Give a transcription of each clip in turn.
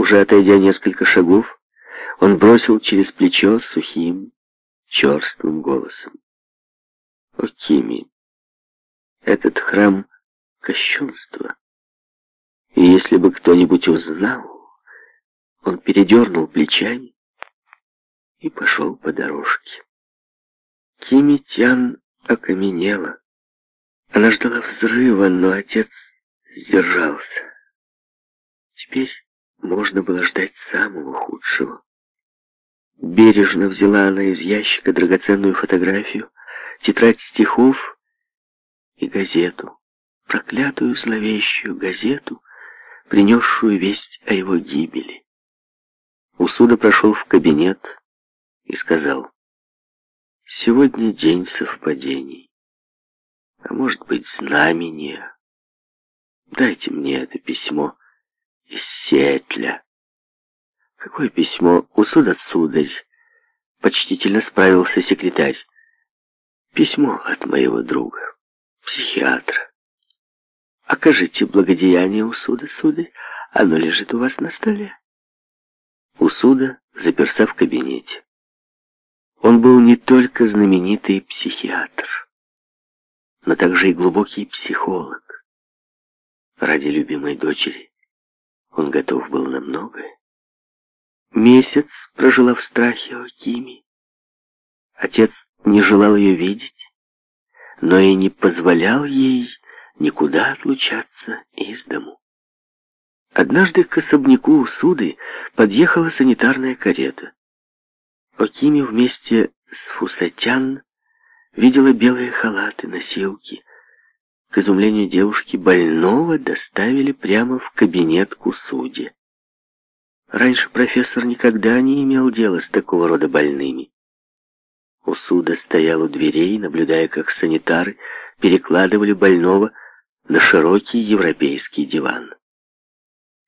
Уже отойдя несколько шагов, он бросил через плечо сухим, черствым голосом. «О, Кими, этот храм — кощунство. И если бы кто-нибудь узнал, он передернул плечами и пошел по дорожке. Кими Тян окаменела. Она ждала взрыва, но отец сдержался. Теперь можно было ждать самого худшего. Бережно взяла она из ящика драгоценную фотографию, тетрадь стихов и газету, проклятую зловещую газету, принесшую весть о его гибели. Усуда прошел в кабинет и сказал, «Сегодня день совпадений, а может быть знамение. Дайте мне это письмо» из Сетля. Какое письмо? У суда, сударь. Почтительно справился секретарь. Письмо от моего друга, психиатра. Окажите благодеяние у суда, сударь. Оно лежит у вас на столе. У суда заперся в кабинете. Он был не только знаменитый психиатр, но также и глубокий психолог. Ради любимой дочери он готов был на многое. Месяц прожила в страхе о Киме. Отец не желал ее видеть, но и не позволял ей никуда отлучаться из дому. Однажды к особняку у суды подъехала санитарная карета. Окими вместе с Фусатян видела белые халаты, носилки, к изумлению девушки, больного доставили прямо в кабинет к усуде. Раньше профессор никогда не имел дела с такого рода больными. Усуда стоял у дверей, наблюдая, как санитары перекладывали больного на широкий европейский диван.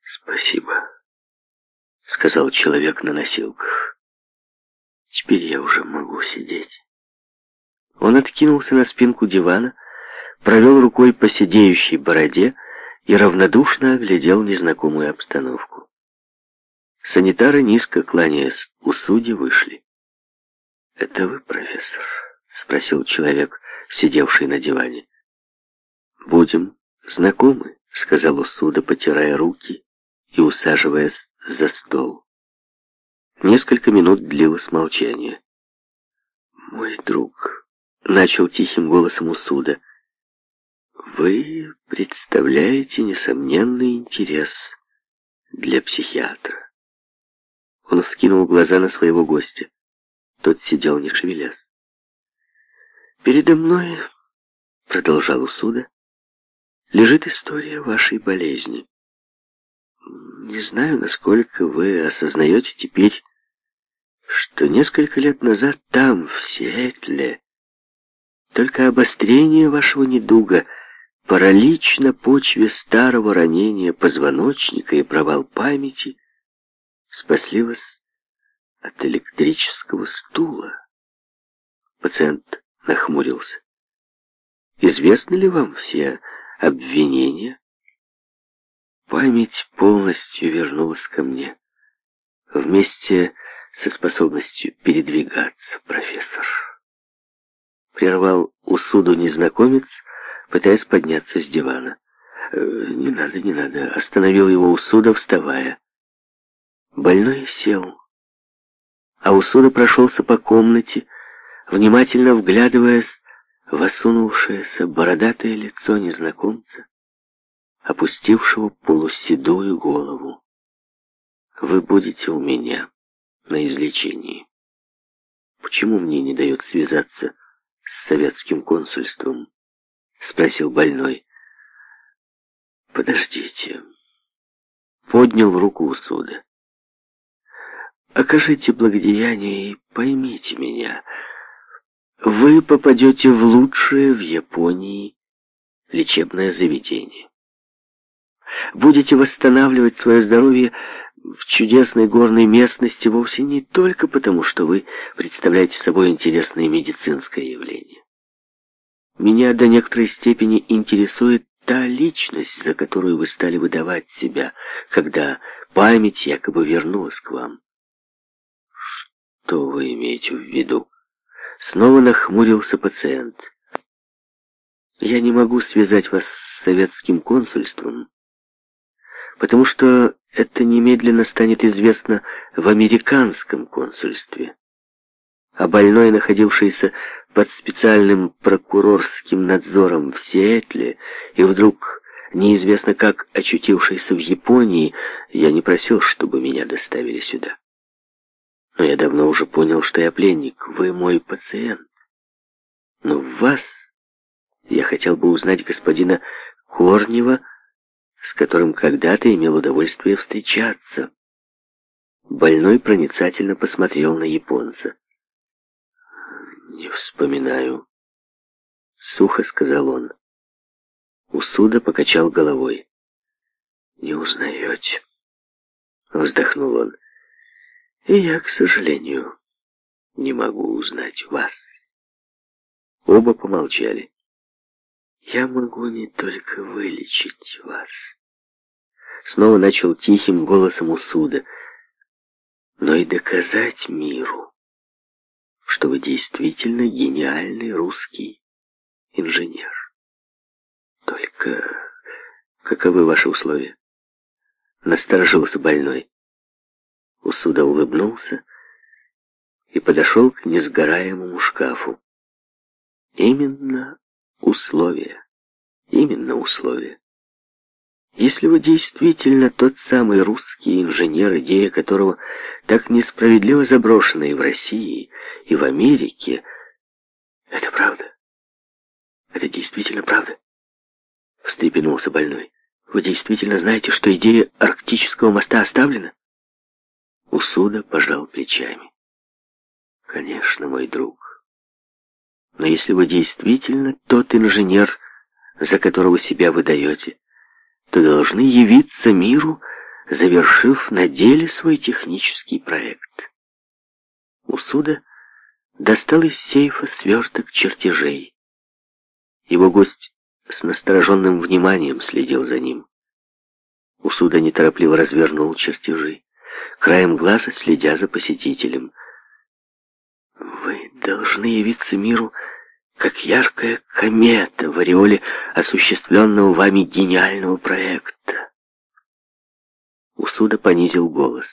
«Спасибо», — сказал человек на носилках. «Теперь я уже могу сидеть». Он откинулся на спинку дивана, провел рукой по сидеющей бороде и равнодушно оглядел незнакомую обстановку. Санитары, низко кланяясь у судьи, вышли. «Это вы, профессор?» — спросил человек, сидевший на диване. «Будем знакомы», — сказал Усуда, потирая руки и усаживаясь за стол. Несколько минут длилось молчание. «Мой друг», — начал тихим голосом Усуда, — вы представляете несомненный интерес для психиатра. Он вскинул глаза на своего гостя. Тот сидел не шевелясь. Передо мной, продолжал Усуда, лежит история вашей болезни. Не знаю, насколько вы осознаете теперь, что несколько лет назад там, в Сиэтле, только обострение вашего недуга – паралич на почве старого ранения позвоночника и провал памяти спасли вас от электрического стула. Пациент нахмурился. Известны ли вам все обвинения? Память полностью вернулась ко мне. Вместе со способностью передвигаться, профессор. Прервал усуду незнакомец — пытаясь подняться с дивана. «Э, «Не надо, не надо», — остановил его Усуда, вставая. Больной сел. А Усуда прошелся по комнате, внимательно вглядываясь в осунувшееся бородатое лицо незнакомца, опустившего полуседую голову. «Вы будете у меня на излечении. Почему мне не дают связаться с советским консульством?» — спросил больной. «Подождите». Поднял руку у суда. «Окажите благодеяние и поймите меня. Вы попадете в лучшее в Японии лечебное заведение. Будете восстанавливать свое здоровье в чудесной горной местности вовсе не только потому, что вы представляете собой интересное медицинское явление. Меня до некоторой степени интересует та личность, за которую вы стали выдавать себя, когда память якобы вернулась к вам. Что вы имеете в виду? Снова нахмурился пациент. Я не могу связать вас с советским консульством, потому что это немедленно станет известно в американском консульстве. А больной, находившийся под специальным прокурорским надзором в Сиэтле и вдруг, неизвестно как очутившийся в Японии, я не просил, чтобы меня доставили сюда. Но я давно уже понял, что я пленник, вы мой пациент. Но в вас я хотел бы узнать господина Корнева, с которым когда-то имел удовольствие встречаться. Больной проницательно посмотрел на японца. «Не вспоминаю», — сухо сказал он. Усуда покачал головой. «Не узнаете», — вздохнул он. «И я, к сожалению, не могу узнать вас». Оба помолчали. «Я могу не только вылечить вас», — снова начал тихим голосом Усуда, — «но и доказать миру» что вы действительно гениальный русский инженер. Только каковы ваши условия? Насторожился больной. Усуда улыбнулся и подошел к несгораемому шкафу. Именно условия. Именно условия. Если вы действительно тот самый русский инженер, идея которого так несправедливо заброшена и в России, и в Америке, это правда. Это действительно правда. Встрепенулся больной. Вы действительно знаете, что идея арктического моста оставлена? Усуда пожал плечами. Конечно, мой друг. Но если вы действительно тот инженер, за которого себя выдаете, что должны явиться миру, завершив на деле свой технический проект. Усуда достал из сейфа сверток чертежей. Его гость с настороженным вниманием следил за ним. Усуда неторопливо развернул чертежи, краем глаза следя за посетителем. «Вы должны явиться миру как яркая комета в ореоле осуществленного вами гениального проекта. Усуда понизил голос.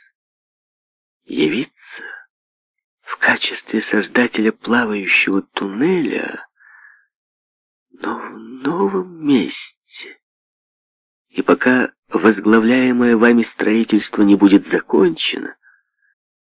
Явиться в качестве создателя плавающего туннеля, но в новом месте. И пока возглавляемое вами строительство не будет закончено,